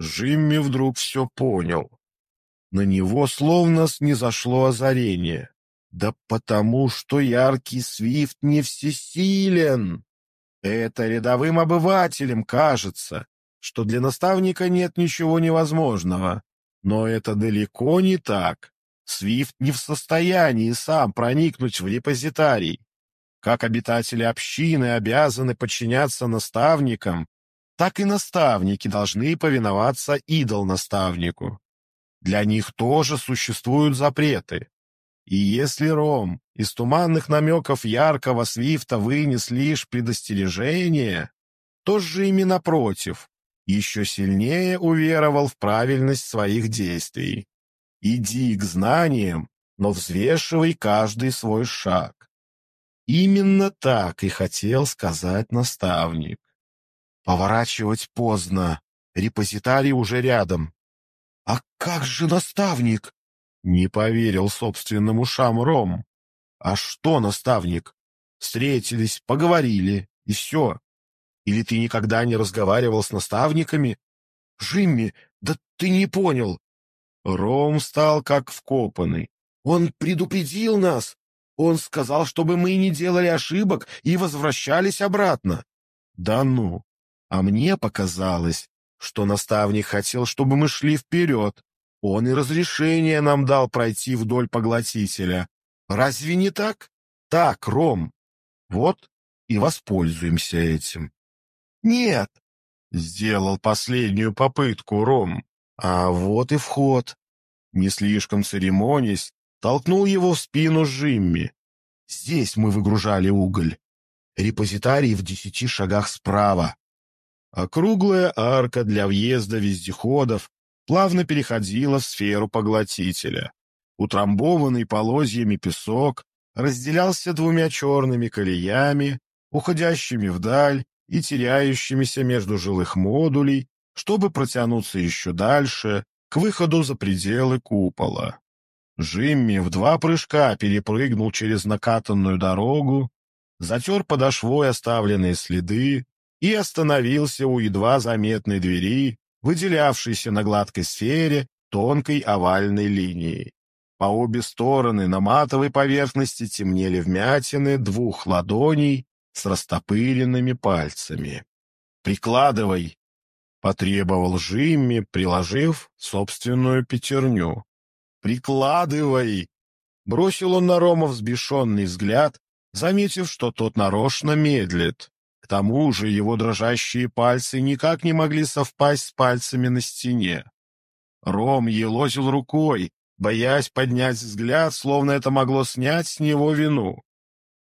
Жимми вдруг все понял. На него словно снизошло озарение. Да потому что яркий Свифт не всесилен. Это рядовым обывателям кажется, что для наставника нет ничего невозможного. Но это далеко не так. Свифт не в состоянии сам проникнуть в репозитарий. Как обитатели общины обязаны подчиняться наставникам, так и наставники должны повиноваться идол-наставнику. Для них тоже существуют запреты. И если Ром из туманных намеков яркого свифта вынес лишь предостережение, то Жими, напротив, еще сильнее уверовал в правильность своих действий. Иди к знаниям, но взвешивай каждый свой шаг. Именно так и хотел сказать наставник. Поворачивать поздно, репозитарий уже рядом. «А как же наставник?» Не поверил собственным ушам Ром. «А что, наставник? Встретились, поговорили, и все. Или ты никогда не разговаривал с наставниками? Жимми, да ты не понял. Ром стал как вкопанный. Он предупредил нас. Он сказал, чтобы мы не делали ошибок и возвращались обратно. Да ну! А мне показалось, что наставник хотел, чтобы мы шли вперед. Он и разрешение нам дал пройти вдоль поглотителя. Разве не так? Так, Ром. Вот и воспользуемся этим. Нет, сделал последнюю попытку Ром. А вот и вход. Не слишком церемонясь, толкнул его в спину Жимми. Здесь мы выгружали уголь. Репозитарий в десяти шагах справа. Округлая арка для въезда вездеходов плавно переходила в сферу поглотителя. Утрамбованный полозьями песок разделялся двумя черными колеями, уходящими вдаль и теряющимися между жилых модулей, чтобы протянуться еще дальше, к выходу за пределы купола. Жимми в два прыжка перепрыгнул через накатанную дорогу, затер подошвой оставленные следы и остановился у едва заметной двери, выделявшейся на гладкой сфере тонкой овальной линией. По обе стороны на матовой поверхности темнели вмятины двух ладоней с растопыренными пальцами. «Прикладывай!» — потребовал Жимми, приложив собственную пятерню. «Прикладывай!» — бросил он на Рома взбешенный взгляд, заметив, что тот нарочно медлит. Тому же его дрожащие пальцы никак не могли совпасть с пальцами на стене. Ром елозил рукой, боясь поднять взгляд, словно это могло снять с него вину.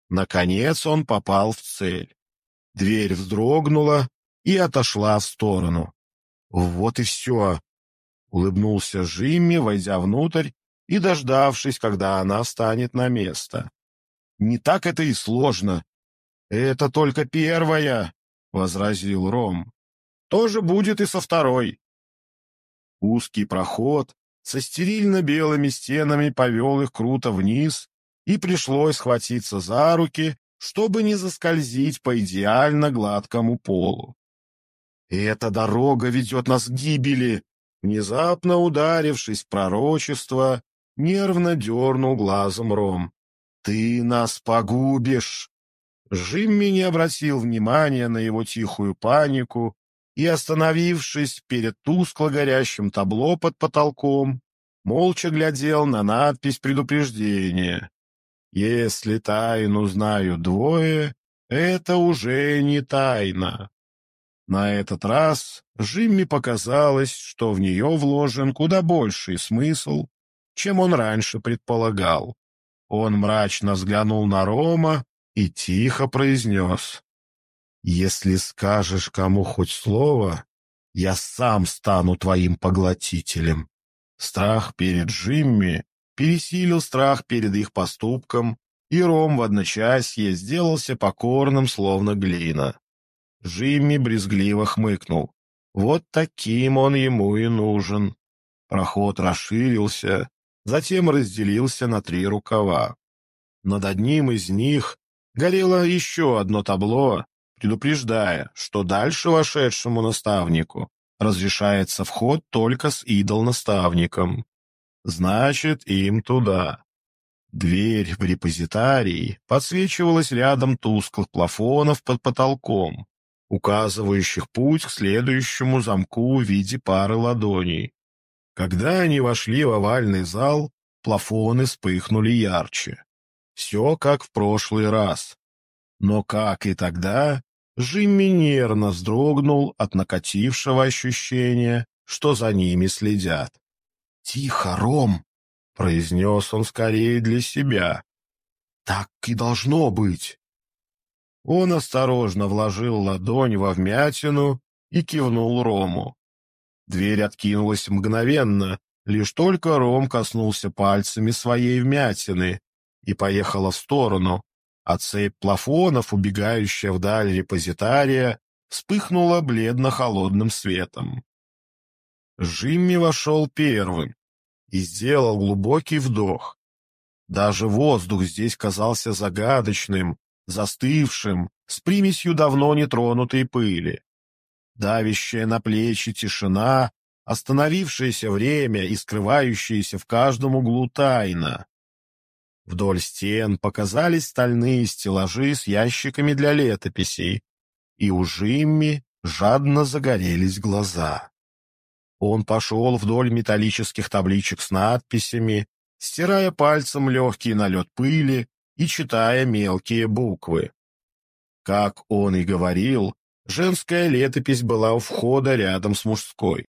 Наконец он попал в цель. Дверь вздрогнула и отошла в сторону. «Вот и все!» — улыбнулся Жимми, войдя внутрь и дождавшись, когда она встанет на место. «Не так это и сложно. Это только первая!» — возразил Ром. «Тоже будет и со второй». Узкий проход со стерильно-белыми стенами повел их круто вниз и пришлось схватиться за руки, чтобы не заскользить по идеально гладкому полу. «Эта дорога ведет нас к гибели!» Внезапно ударившись в пророчество, нервно дернул глазом Ром. «Ты нас погубишь!» Жимми не обратил внимания на его тихую панику и, остановившись перед тускло горящим табло под потолком, молча глядел на надпись предупреждения. Если тайну знают двое, это уже не тайна. На этот раз Жимми показалось, что в нее вложен куда больший смысл, чем он раньше предполагал. Он мрачно взглянул на Рома и тихо произнес. «Если скажешь кому хоть слово, я сам стану твоим поглотителем». Страх перед Жимми пересилил страх перед их поступком, и Ром в одночасье сделался покорным, словно глина. Жимми брезгливо хмыкнул. Вот таким он ему и нужен. Проход расширился, затем разделился на три рукава. Над одним из них горело еще одно табло, предупреждая, что дальше вошедшему наставнику разрешается вход только с идол-наставником. Значит, им туда. Дверь в репозитарий подсвечивалась рядом тусклых плафонов под потолком, указывающих путь к следующему замку в виде пары ладоней. Когда они вошли в овальный зал, плафоны вспыхнули ярче. Все как в прошлый раз. Но, как и тогда, Жимми нервно вздрогнул от накатившего ощущения, что за ними следят. «Тихо, Ром!» — произнес он скорее для себя. «Так и должно быть!» Он осторожно вложил ладонь во вмятину и кивнул Рому. Дверь откинулась мгновенно, лишь только Ром коснулся пальцами своей вмятины и поехала в сторону, а цепь плафонов, убегающая вдаль репозитария, вспыхнула бледно-холодным светом. Жимми вошел первым и сделал глубокий вдох. Даже воздух здесь казался загадочным, застывшим, с примесью давно нетронутой пыли. Давящая на плечи тишина, остановившееся время и скрывающаяся в каждом углу тайна. Вдоль стен показались стальные стеллажи с ящиками для летописей, и у Жимми жадно загорелись глаза. Он пошел вдоль металлических табличек с надписями, стирая пальцем легкий налет пыли и читая мелкие буквы. Как он и говорил, женская летопись была у входа рядом с мужской.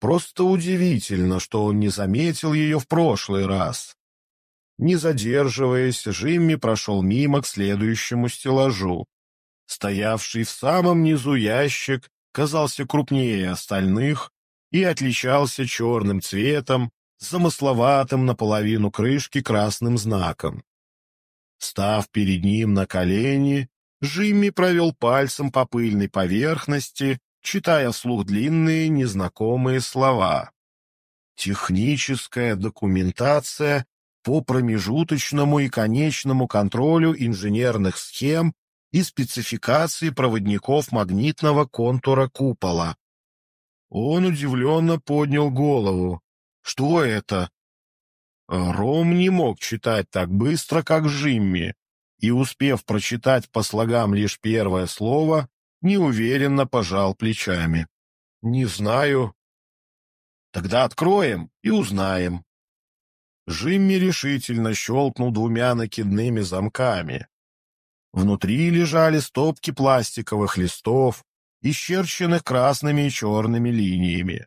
Просто удивительно, что он не заметил ее в прошлый раз. Не задерживаясь, Жимми прошел мимо к следующему стеллажу. Стоявший в самом низу ящик казался крупнее остальных и отличался черным цветом, замысловатым наполовину крышки красным знаком. Став перед ним на колени, Жимми провел пальцем по пыльной поверхности, читая вслух длинные незнакомые слова. Техническая документация по промежуточному и конечному контролю инженерных схем и спецификации проводников магнитного контура купола. Он удивленно поднял голову. Что это? Ром не мог читать так быстро, как Жимми, и, успев прочитать по слогам лишь первое слово, неуверенно пожал плечами. «Не знаю». «Тогда откроем и узнаем», Жимми решительно щелкнул двумя накидными замками. Внутри лежали стопки пластиковых листов, исчерченных красными и черными линиями.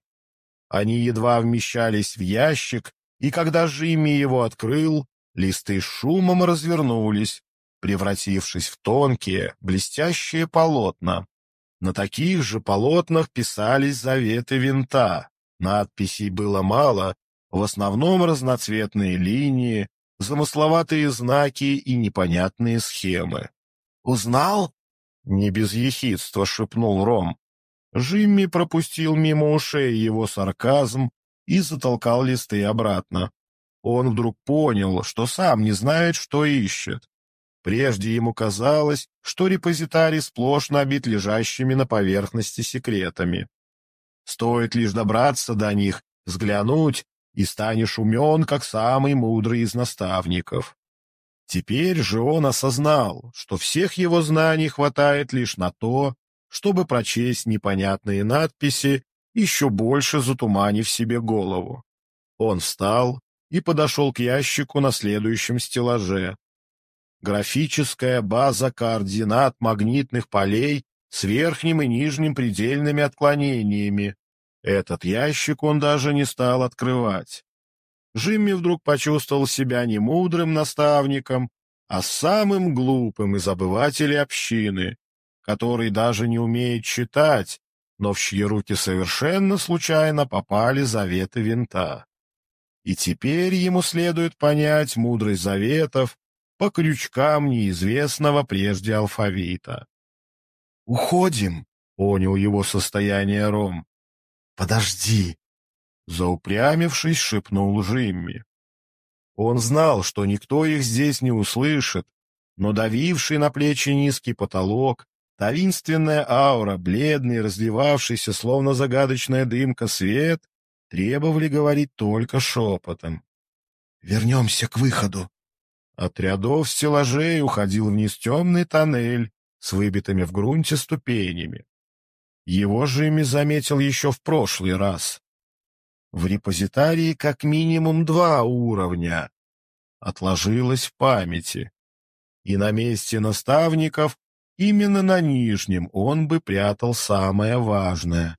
Они едва вмещались в ящик, и когда Жимми его открыл, листы шумом развернулись, превратившись в тонкие, блестящие полотна. На таких же полотнах писались заветы винта. Надписей было мало, в основном разноцветные линии, замысловатые знаки и непонятные схемы. «Узнал?» — не без ехидства шепнул Ром. Жимми пропустил мимо ушей его сарказм и затолкал листы обратно. Он вдруг понял, что сам не знает, что ищет. Прежде ему казалось, что репозитарий сплошь набит лежащими на поверхности секретами. Стоит лишь добраться до них, взглянуть, и станешь умен, как самый мудрый из наставников. Теперь же он осознал, что всех его знаний хватает лишь на то, чтобы прочесть непонятные надписи, еще больше затуманив себе голову. Он встал и подошел к ящику на следующем стеллаже. Графическая база координат магнитных полей с верхним и нижним предельными отклонениями, этот ящик он даже не стал открывать. Жимми вдруг почувствовал себя не мудрым наставником, а самым глупым из обывателей общины, который даже не умеет читать, но в чьи руки совершенно случайно попали заветы винта. И теперь ему следует понять мудрость заветов по крючкам неизвестного прежде алфавита. «Уходим», — понял его состояние Ром. «Подожди!» Заупрямившись, шепнул Жимми. Он знал, что никто их здесь не услышит, но давивший на плечи низкий потолок Таинственная аура, бледный, разливавшийся, словно загадочная дымка, свет, требовали говорить только шепотом. «Вернемся к выходу». От рядов стеллажей уходил вниз темный тоннель с выбитыми в грунте ступенями. Его Жимми заметил еще в прошлый раз. В репозитарии как минимум два уровня. Отложилось в памяти. И на месте наставников, именно на нижнем, он бы прятал самое важное.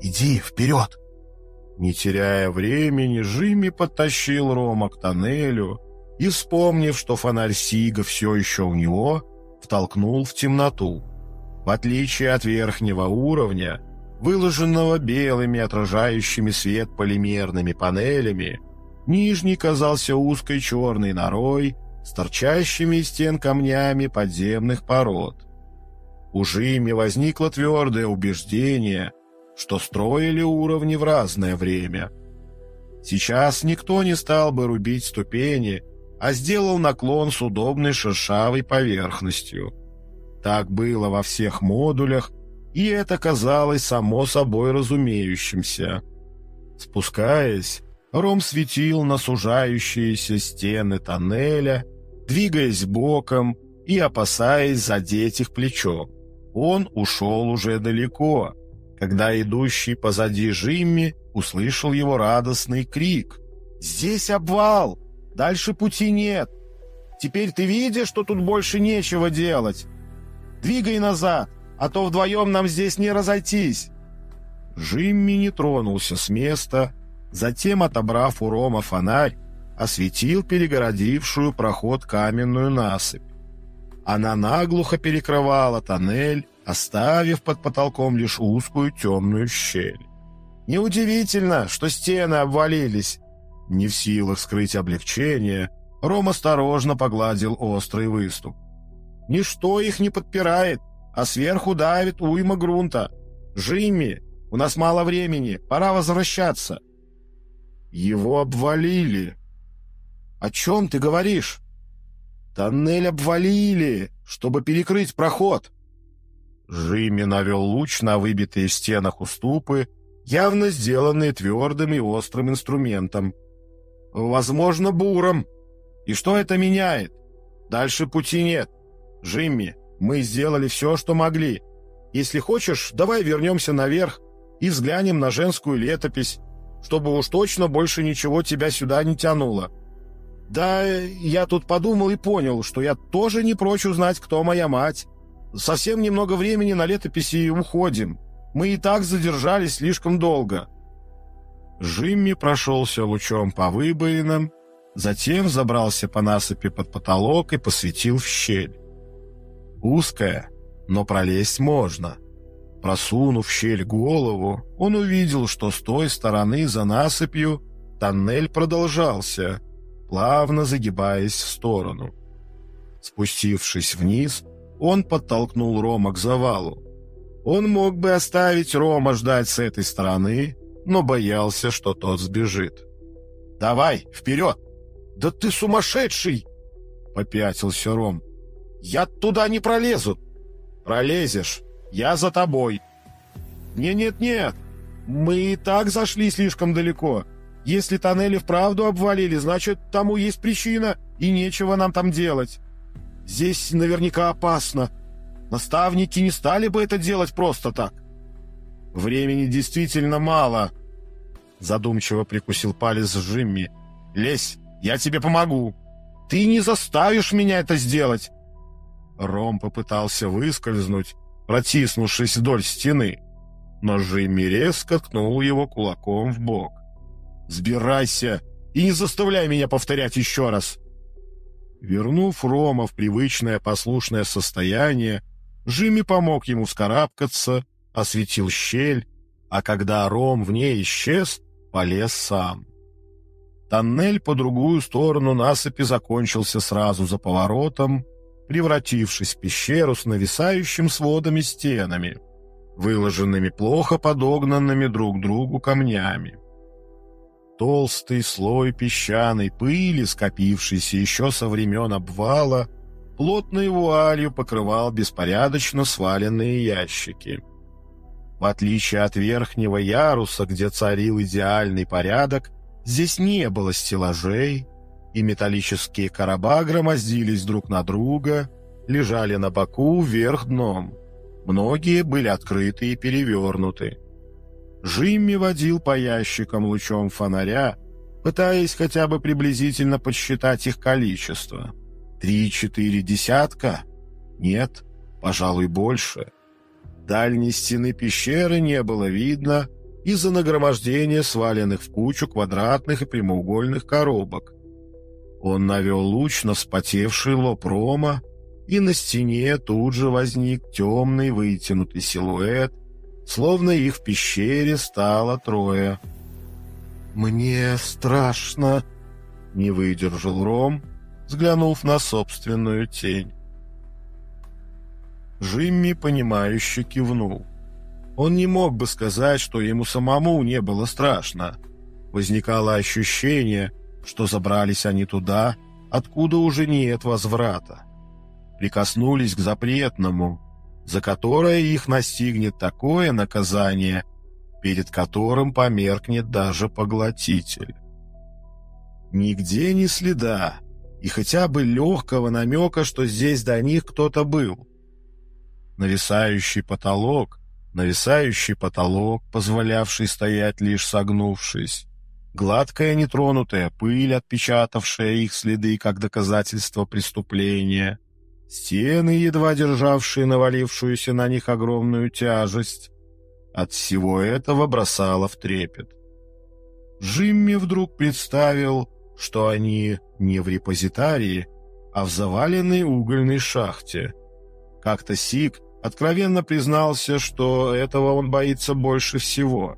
«Иди вперед!» Не теряя времени, Жимми подтащил Рома к тоннелю и, вспомнив, что фонарь Сига все еще у него, втолкнул в темноту. В отличие от верхнего уровня, выложенного белыми отражающими свет полимерными панелями, нижний казался узкой черной норой с торчащими из стен камнями подземных пород. У Жими возникло твердое убеждение, что строили уровни в разное время. Сейчас никто не стал бы рубить ступени, а сделал наклон с удобной шершавой поверхностью. Так было во всех модулях, и это казалось само собой разумеющимся. Спускаясь, Ром светил на сужающиеся стены тоннеля, двигаясь боком и опасаясь задеть их плечом. Он ушел уже далеко, когда идущий позади Жимми услышал его радостный крик. «Здесь обвал! Дальше пути нет! Теперь ты видишь, что тут больше нечего делать? Двигай назад, а то вдвоем нам здесь не разойтись!» Жимми не тронулся с места, затем, отобрав у Рома фонарь, осветил перегородившую проход каменную насыпь. Она наглухо перекрывала тоннель, оставив под потолком лишь узкую темную щель. Неудивительно, что стены обвалились. Не в силах скрыть облегчение, Ром осторожно погладил острый выступ. Ничто их не подпирает, а сверху давит уйма грунта. Жимми, у нас мало времени, пора возвращаться. Его обвалили. О чем ты говоришь? Тоннель обвалили, чтобы перекрыть проход. Жимми навел луч на выбитые в стенах уступы, явно сделанные твердым и острым инструментом. Возможно, буром. И что это меняет? Дальше пути нет. Джимми, мы сделали все, что могли. Если хочешь, давай вернемся наверх и взглянем на женскую летопись, чтобы уж точно больше ничего тебя сюда не тянуло. Да, я тут подумал и понял, что я тоже не прочь узнать, кто моя мать. Совсем немного времени на летописи и уходим. Мы и так задержались слишком долго. Жимми прошелся лучом по выбоинам, затем забрался по насыпи под потолок и посветил в щель. Узкая, но пролезть можно. Просунув щель голову, он увидел, что с той стороны за насыпью тоннель продолжался, плавно загибаясь в сторону. Спустившись вниз, он подтолкнул Рома к завалу. Он мог бы оставить Рома ждать с этой стороны, но боялся, что тот сбежит. «Давай, вперед!» «Да ты сумасшедший!» — попятился Ром. Я туда не пролезу. Пролезешь. Я за тобой. Не-нет-нет. Мы и так зашли слишком далеко. Если тоннели вправду обвалили, значит, тому есть причина, и нечего нам там делать. Здесь наверняка опасно. Наставники не стали бы это делать просто так. Времени действительно мало. Задумчиво прикусил палец Джимми. Лезь, я тебе помогу. Ты не заставишь меня это сделать. Ром попытался выскользнуть, протиснувшись вдоль стены, но Жимми резко ткнул его кулаком в бок. «Сбирайся и не заставляй меня повторять еще раз!» Вернув Рома в привычное послушное состояние, Жимми помог ему вскарабкаться, осветил щель, а когда Ром в ней исчез, полез сам. Тоннель по другую сторону насыпи закончился сразу за поворотом, превратившись в пещеру с нависающим сводами стенами. выложенными плохо подогнанными друг другу камнями. Толстый слой песчаной пыли, скопившийся еще со времен обвала, плотной вуалью покрывал беспорядочно сваленные ящики. В отличие от верхнего яруса, где царил идеальный порядок, здесь не было стеллажей, и металлические короба громоздились друг на друга, лежали на боку вверх дном. Многие были открыты и перевернуты. Жимми водил по ящикам лучом фонаря, пытаясь хотя бы приблизительно подсчитать их количество. Три-четыре десятка? Нет, пожалуй, больше. Дальней стены пещеры не было видно из-за нагромождения сваленных в кучу квадратных и прямоугольных коробок. Он навел луч на вспотевший лоб Рома, и на стене тут же возник темный вытянутый силуэт, словно их в пещере стало трое. «Мне страшно», — не выдержал Ром, взглянув на собственную тень. Жимми, понимающе кивнул. Он не мог бы сказать, что ему самому не было страшно. Возникало ощущение, что забрались они туда, откуда уже нет возврата. Прикоснулись к запретному, за которое их настигнет такое наказание, перед которым померкнет даже поглотитель. Нигде ни следа, и хотя бы легкого намека, что здесь до них кто-то был. Нависающий потолок, нависающий потолок, позволявший стоять лишь согнувшись, гладкая нетронутая пыль, отпечатавшая их следы как доказательство преступления — стены, едва державшие навалившуюся на них огромную тяжесть. От всего этого бросало в трепет. Джимми вдруг представил, что они не в репозитарии, а в заваленной угольной шахте. Как-то Сик откровенно признался, что этого он боится больше всего.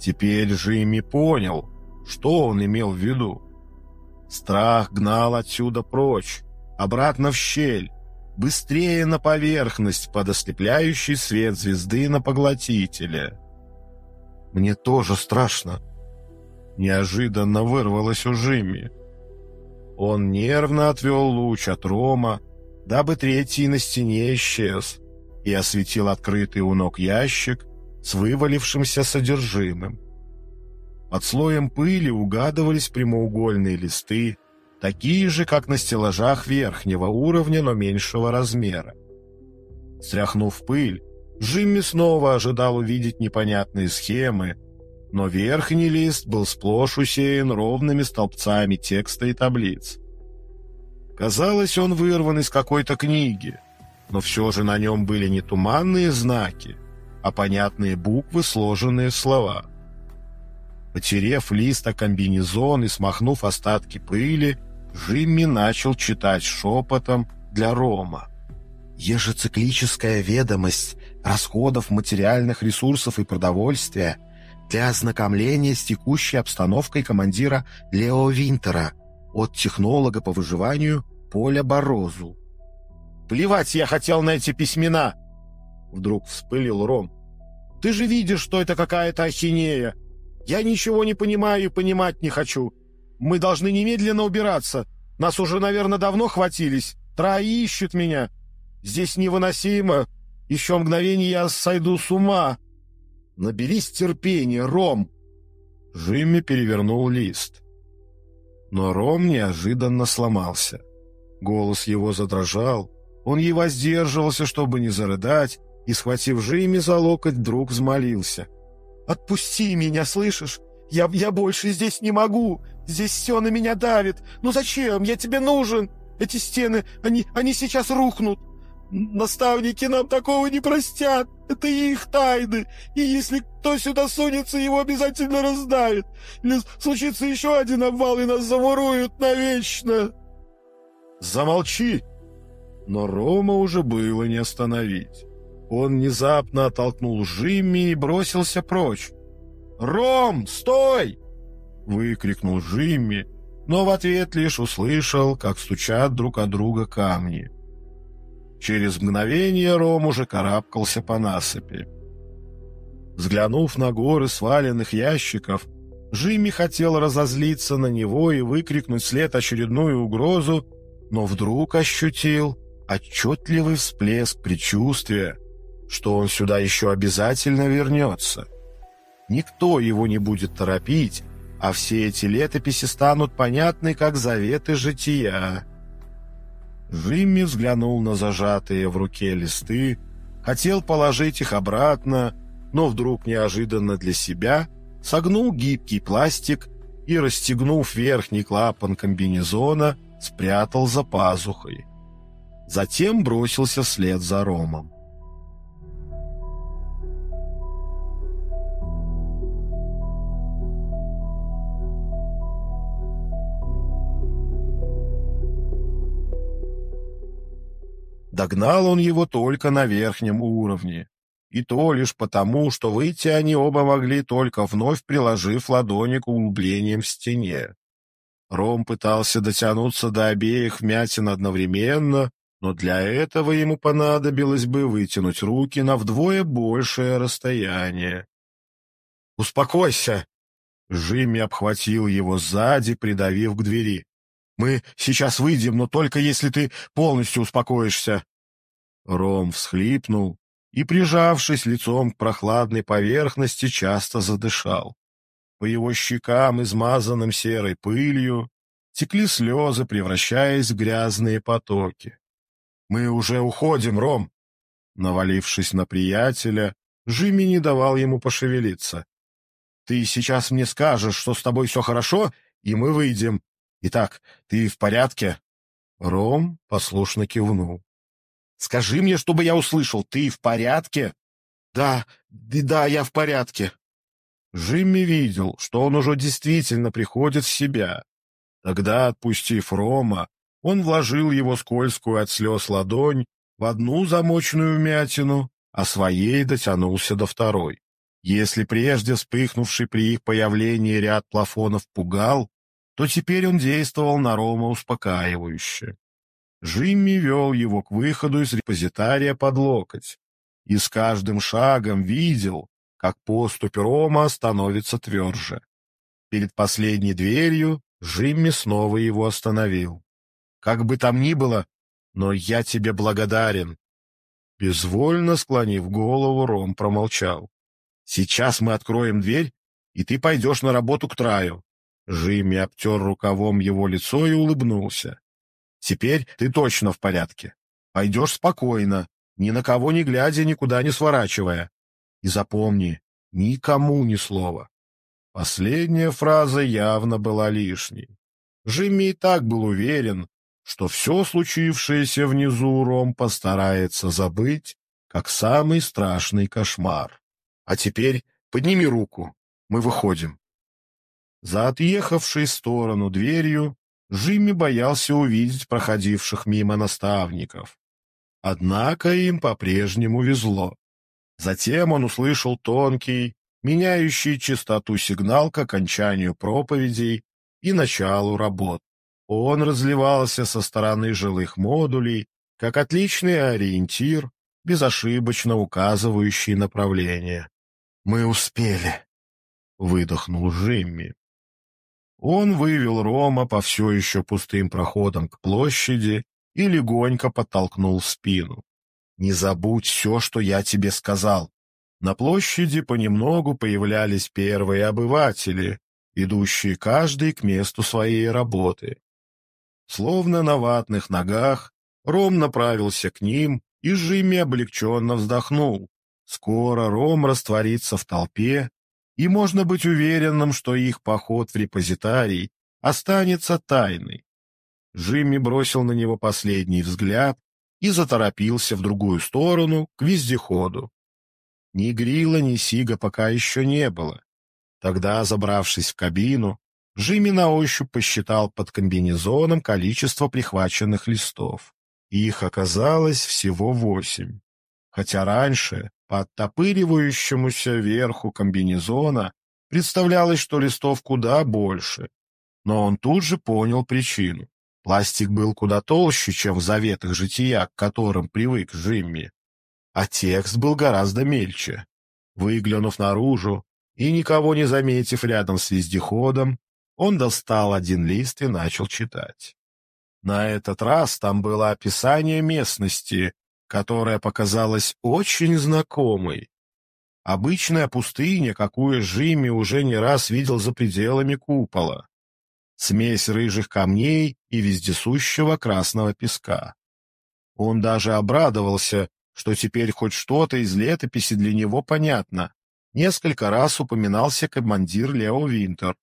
Теперь Джимми понял, что он имел в виду. Страх гнал отсюда прочь, обратно в щель, быстрее на поверхность под ослепляющий свет звезды на поглотителе. «Мне тоже страшно», — неожиданно вырвалось у Жимми. Он нервно отвел луч от Рома, дабы третий на стене исчез, и осветил открытый у ног ящик с вывалившимся содержимым. Под слоем пыли угадывались прямоугольные листы, такие же, как на стеллажах верхнего уровня, но меньшего размера. Стряхнув пыль, Джимми снова ожидал увидеть непонятные схемы, но верхний лист был сплошь усеян ровными столбцами текста и таблиц. Казалось, он вырван из какой-то книги, но все же на нем были не туманные знаки, а понятные буквы, сложенные в слова. Потерев лист о комбинезон и смахнув остатки пыли, Жимми начал читать шепотом для Рома. Ежециклическая ведомость расходов материальных ресурсов и продовольствия для ознакомления с текущей обстановкой командира Лео Винтера от технолога по выживанию Поля Борозу. «Плевать я хотел на эти письмена!» Вдруг вспылил Ром. «Ты же видишь, что это какая-то ахинея! Я ничего не понимаю и понимать не хочу!» Мы должны немедленно убираться. Нас уже, наверное, давно хватились. Трои ищут меня. Здесь невыносимо. Еще мгновение я сойду с ума. Наберись терпения, Ром. Жимми перевернул лист. Но Ром неожиданно сломался. Голос его задрожал. Он едва сдерживался, чтобы не зарыдать, и, схватив Жимми за локоть, вдруг взмолился. «Отпусти меня, слышишь? Я, я больше здесь не могу. Здесь все на меня давит. Ну зачем? Я тебе нужен. Эти стены, они, они сейчас рухнут. Наставники нам такого не простят. Это их тайны. И если кто сюда сунется, его обязательно раздавит. Или случится еще один обвал, и нас замуруют навечно. Замолчи! Но Рома уже было не остановить. Он внезапно оттолкнул Жимми и бросился прочь. «Ром, стой!» — выкрикнул Жимми, но в ответ лишь услышал, как стучат друг от друга камни. Через мгновение Ром уже карабкался по насыпи. Взглянув на горы сваленных ящиков, Джимми хотел разозлиться на него и выкрикнуть след очередную угрозу, но вдруг ощутил отчетливый всплеск предчувствия, что он сюда еще обязательно вернется. Никто его не будет торопить, а все эти летописи станут понятны как заветы жития. Джимми взглянул на зажатые в руке листы, хотел положить их обратно, но вдруг неожиданно для себя согнул гибкий пластик и, расстегнув верхний клапан комбинезона, спрятал за пазухой. Затем бросился вслед за Ромом. Догнал он его только на верхнем уровне. И то лишь потому, что выйти они оба могли только вновь приложив ладони к углублениям в стене. Ром пытался дотянуться до обеих вмятин одновременно, но для этого ему понадобилось бы вытянуть руки на вдвое большее расстояние. «Успокойся!» Жимми обхватил его сзади, придавив к двери. Мы сейчас выйдем, но только если ты полностью успокоишься. Ром всхлипнул и, прижавшись лицом к прохладной поверхности, часто задышал. По его щекам, измазанным серой пылью, текли слезы, превращаясь в грязные потоки. «Мы уже уходим, Ром!» Навалившись на приятеля, Жимми не давал ему пошевелиться. «Ты сейчас мне скажешь, что с тобой все хорошо, и мы выйдем, Итак, ты в порядке?» Ром послушно кивнул. «Скажи мне, чтобы я услышал, ты в порядке?» «Да, да, я в порядке». Жимми видел, что он уже действительно приходит в себя. Тогда, отпустив Рома, он вложил его скользкую от слез ладонь в одну замоченную вмятину, а своей дотянулся до второй. Если прежде вспыхнувший при их появлении ряд плафонов пугал, то теперь он действовал на Рома успокаивающе. Жимми вел его к выходу из репозитария под локоть и с каждым шагом видел, как поступь Рома становится тверже. Перед последней дверью Жимми снова его остановил. «Как бы там ни было, но я тебе благодарен». Безвольно склонив голову, Ром промолчал. «Сейчас мы откроем дверь, и ты пойдешь на работу к Траю. Жимми обтер рукавом его лицо и улыбнулся. «Теперь ты точно в порядке. Пойдешь спокойно, ни на кого не глядя, никуда не сворачивая. И запомни, никому ни слова». Последняя фраза явно была лишней. Жимми и так был уверен, что все случившееся внизу Ром постарается забыть, как самый страшный кошмар. А теперь подними руку, мы выходим. За отъехавшей сторону дверью Жимми боялся увидеть проходивших мимо наставников. Однако им по-прежнему везло. Затем он услышал тонкий, меняющий частоту сигнал к окончанию проповедей и началу работ. Он разливался со стороны жилых модулей, как отличный ориентир, безошибочно указывающий направление. «Мы успели», — выдохнул Жимми. Он вывел Рома по все еще пустым проходам к площади и легонько подтолкнул в спину. «Не забудь все, что я тебе сказал». На площади понемногу появлялись первые обыватели, идущие каждый к месту своей работы. Словно на ватных ногах, Ром направился к ним, и Жимми облегченно вздохнул. Скоро Ром растворится в толпе, и можно быть уверенным, что их поход в репозитарий останется тайной. Джимми бросил на него последний взгляд и заторопился в другую сторону, к вездеходу. Ни Грила, ни Сига пока еще не было. Тогда, забравшись в кабину, Джимми на ощупь посчитал под комбинезоном количество прихваченных листов. Их оказалось всего восемь. Хотя раньше по оттопыривающемуся верху комбинезона представлялось, что листов куда больше. Но он тут же понял причину. Пластик был куда толще, чем в заветах жития, к которым привык Жимми. А текст был гораздо мельче. Выглянув наружу и никого не заметив рядом с вездеходом, он достал один лист и начал читать. На этот раз там было описание местности, которая показалась очень знакомой. Обычная пустыня, какую Жимми уже не раз видел за пределами купола. Смесь рыжих камней и вездесущего красного песка. Он даже обрадовался, что теперь хоть что-то из летописи для него понятно. Несколько раз упоминался командир Лео Винтер.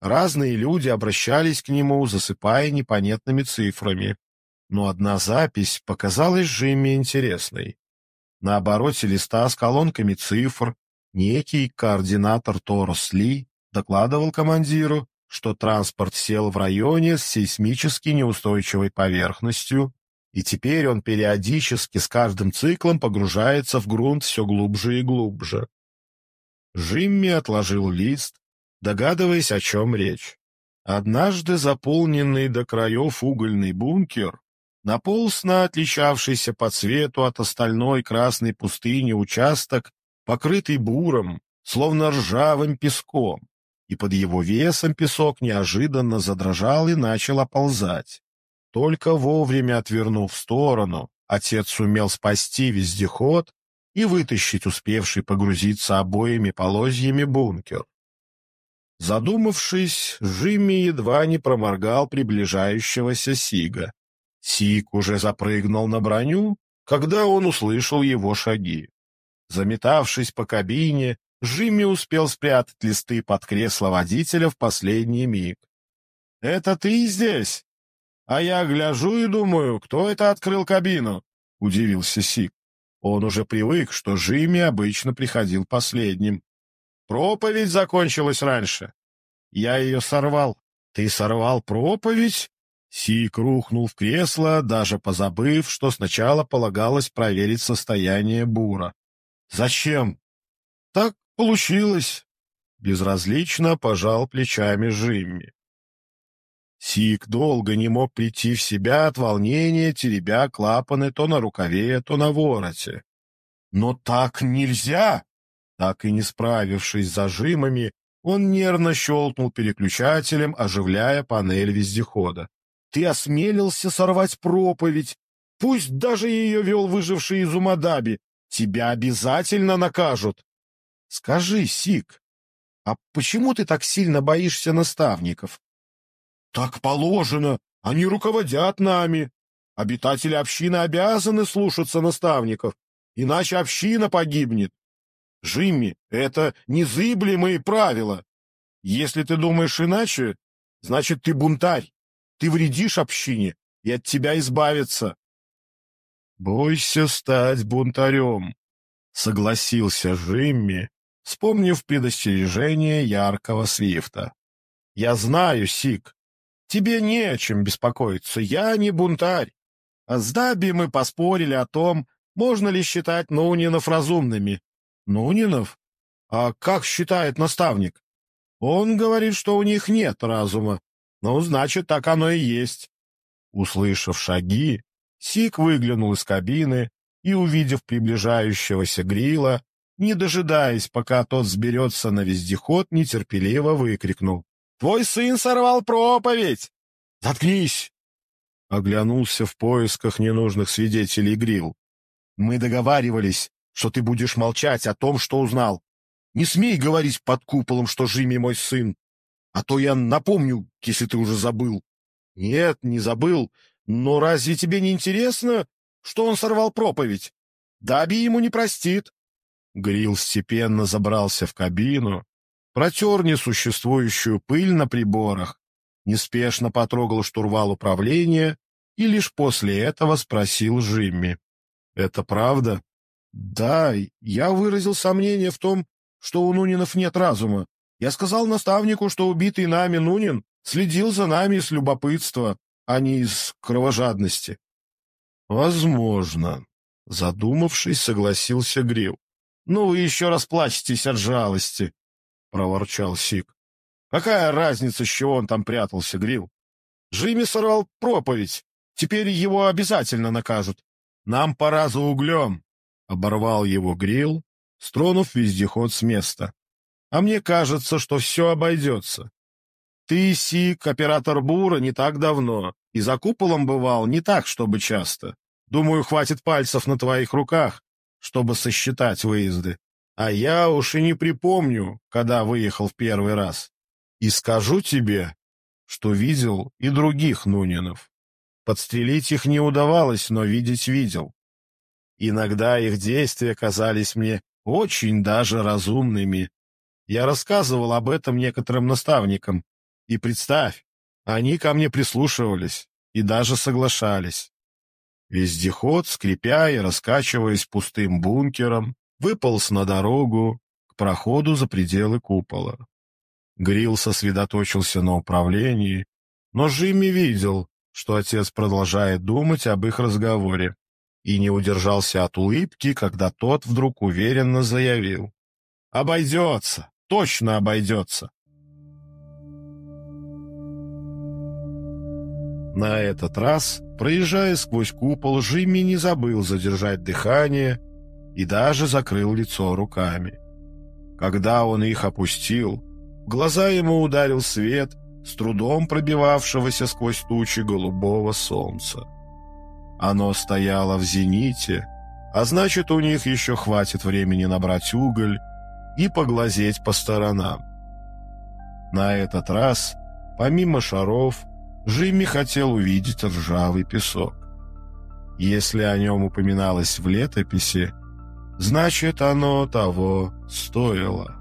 Разные люди обращались к нему, засыпая непонятными цифрами. Но одна запись показалась Жимми интересной. На обороте листа с колонками цифр некий координатор Торос Ли докладывал командиру, что транспорт сел в районе с сейсмически неустойчивой поверхностью, и теперь он периодически с каждым циклом погружается в грунт все глубже и глубже. Жимми отложил лист, догадываясь, о чем речь. Однажды заполненный до краев угольный бункер на отличавшийся по цвету от остальной красной пустыни участок, покрытый буром, словно ржавым песком, и под его весом песок неожиданно задрожал и начал оползать. Только вовремя отвернув в сторону, отец сумел спасти вездеход и вытащить успевший погрузиться обоими полозьями бункер. Задумавшись, Жимми едва не проморгал приближающегося Сига. Сиг уже запрыгнул на броню, когда он услышал его шаги. Заметавшись по кабине, Жимми успел спрятать листы под кресло водителя в последний миг. — Это ты здесь? А я гляжу и думаю, кто это открыл кабину? — удивился Сик. Он уже привык, что Жимми обычно приходил последним. Проповедь закончилась раньше. Я ее сорвал. Ты сорвал проповедь? Сик рухнул в кресло, даже позабыв, что сначала полагалось проверить состояние бура. Зачем? Так получилось. Безразлично пожал плечами Жимми. Сик долго не мог прийти в себя от волнения, теребя клапаны то на рукаве, то на вороте. Но так нельзя! Так и не справившись с зажимами, он нервно щелкнул переключателем, оживляя панель вездехода. «Ты осмелился сорвать проповедь! Пусть даже ее вел выживший из Умадаби! Тебя обязательно накажут!» «Скажи, Сик, а почему ты так сильно боишься наставников?» Так положено, они руководят нами. Обитатели общины обязаны слушаться наставников, иначе община погибнет. Жимми, это незыблемые правила. Если ты думаешь иначе, значит, ты бунтарь. Ты вредишь общине, и от тебя избавиться. Бойся стать бунтарем, согласился Жимми, вспомнив предостережение яркого свифта. Я знаю, Сик, Тебе не о чем беспокоиться, я не бунтарь. А с Даби мы поспорили о том, можно ли считать Нунинов разумными. Нунинов? А как считает наставник? Он говорит, что у них нет разума. Ну, значит, так оно и есть. Услышав шаги, Сик выглянул из кабины и, увидев приближающегося Грила, не дожидаясь, пока тот сберется на вездеход, нетерпеливо выкрикнул. Твой сын сорвал проповедь! Заткнись!» Оглянулся в поисках ненужных свидетелей Грил. «Мы договаривались, что ты будешь молчать о том, что узнал. Не смей говорить под куполом, что Жими мой сын, а то я напомню, если ты уже забыл». «Нет, не забыл, но разве тебе не интересно, что он сорвал проповедь? Даби ему не простит». Грил степенно забрался в кабину, протер несуществующую пыль на приборах, неспешно потрогал штурвал управления и лишь после этого спросил Жимми. — Это правда? — Да, я выразил сомнение в том, что у Нунинов нет разума. Я сказал наставнику, что убитый нами Нунин следил за нами из любопытства, а не из кровожадности. — Возможно, — задумавшись, согласился Грил. — Ну, вы еще раз плачетесь от жалости, — проворчал Сик. «Какая разница, с чего он там прятался, Грил? Джимми сорвал проповедь. Теперь его обязательно накажут. Нам пора за углем!» — оборвал его Грил стронув вездеход с места. «А мне кажется, что все обойдется. Ты, Сик, оператор Бура, не так давно, и за куполом бывал не так, чтобы часто. Думаю, хватит пальцев на твоих руках, чтобы сосчитать выезды. А я уж и не припомню, когда выехал в первый раз. И скажу тебе, что видел и других Нунинов. Подстрелить их не удавалось, но видеть видел. Иногда их действия казались мне очень даже разумными. Я рассказывал об этом некоторым наставникам, и представь, они ко мне прислушивались и даже соглашались. Вездеход, скрипя и раскачиваясь пустым бункером, выполз на дорогу к проходу за пределы купола. Грилл сосредоточился на управлении, но Жимми видел, что отец продолжает думать об их разговоре, и не удержался от улыбки, когда тот вдруг уверенно заявил. «Обойдется, точно обойдется!» На этот раз, проезжая сквозь купол, Жимми не забыл задержать дыхание и даже закрыл лицо руками. Когда он их опустил, в глаза ему ударил свет, с трудом пробивавшегося сквозь тучи голубого солнца. Оно стояло в зените, а значит, у них еще хватит времени набрать уголь и поглазеть по сторонам. На этот раз, помимо шаров, Жимми хотел увидеть ржавый песок. Если о нем упоминалось в летописи, значит, оно того стоило.